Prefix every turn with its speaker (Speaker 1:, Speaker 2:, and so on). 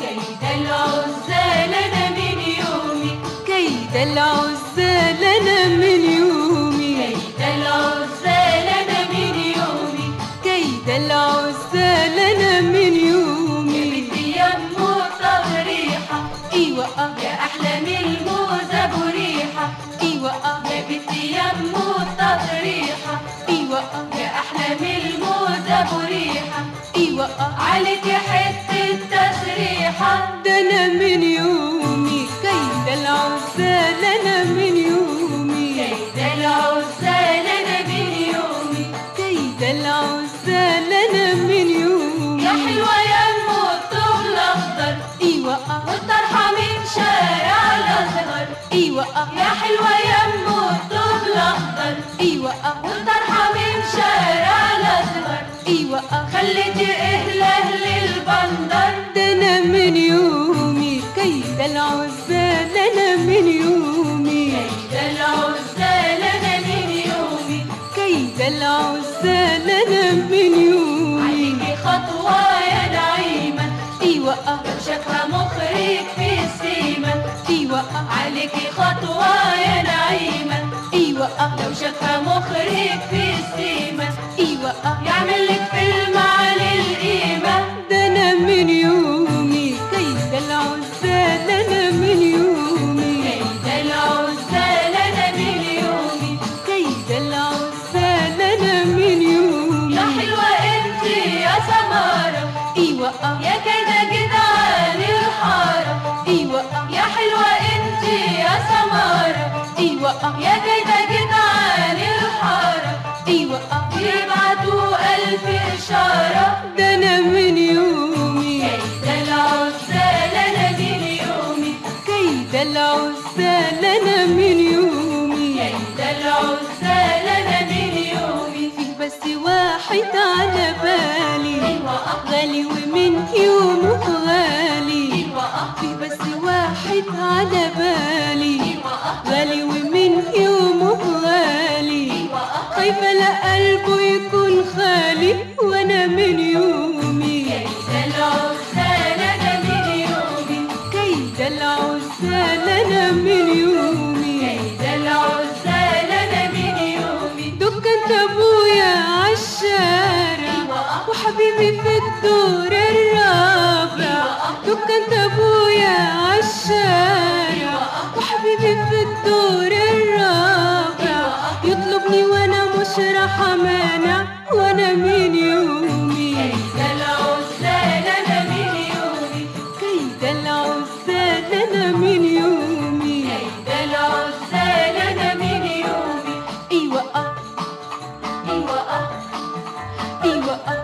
Speaker 1: كيد العزى لنا من يومي
Speaker 2: كيد العزى
Speaker 1: عليك حتة تسريحة
Speaker 2: ده أنا من يومي كيد العزال أنا من يومي
Speaker 1: كيد العزال أنا من يومي.
Speaker 2: كيد العزال أنا من يومي.
Speaker 1: يا حلوة يمو الطوب الأخضر.
Speaker 2: إيوه. آه
Speaker 1: والطرحة من شارع الأزهر
Speaker 2: آه
Speaker 1: يا حلوة يمو الطوب الأخضر.
Speaker 2: إيوه. آه
Speaker 1: والطرحة من شارع الأزهر
Speaker 2: آه
Speaker 1: خليتي خطوة يا نعيمة
Speaker 2: أيوه. آه
Speaker 1: لو شافها مخرج في السيمة
Speaker 2: أيوه. آه
Speaker 1: يعمل لك فيلم على القيمة.
Speaker 2: ده أنا من يومي. كيد العزال أنا من يومي.
Speaker 1: كيد العزال أنا من يومي.
Speaker 2: كيد العزال أنا من يومي.
Speaker 1: يا حلوة انت يا سمارة.
Speaker 2: أيوه. آه
Speaker 1: يا كده
Speaker 2: أيوه آه
Speaker 1: يا كده جدعان الحارة.
Speaker 2: أيوه آه
Speaker 1: يبعتوا ألف إشارة.
Speaker 2: ده أنا من يومي.
Speaker 1: كيد العزال أنا من يومي.
Speaker 2: كيد العزال أنا من يومي.
Speaker 1: كيد العزال أنا من يومي.
Speaker 2: فيه بس واحد على بالي
Speaker 1: أه
Speaker 2: خايفة لا قلبه يكون خالي وأنا من يومي.
Speaker 1: كيد العزال أنا من يومي؟
Speaker 2: كيد العزال أنا من يومي؟
Speaker 1: كيد العزال أنا من يومي؟
Speaker 2: دكان أبويا عالشارع
Speaker 1: أيوة.
Speaker 2: وحبيبي في الدور الرابع. دكان أبويا عالشارع 아,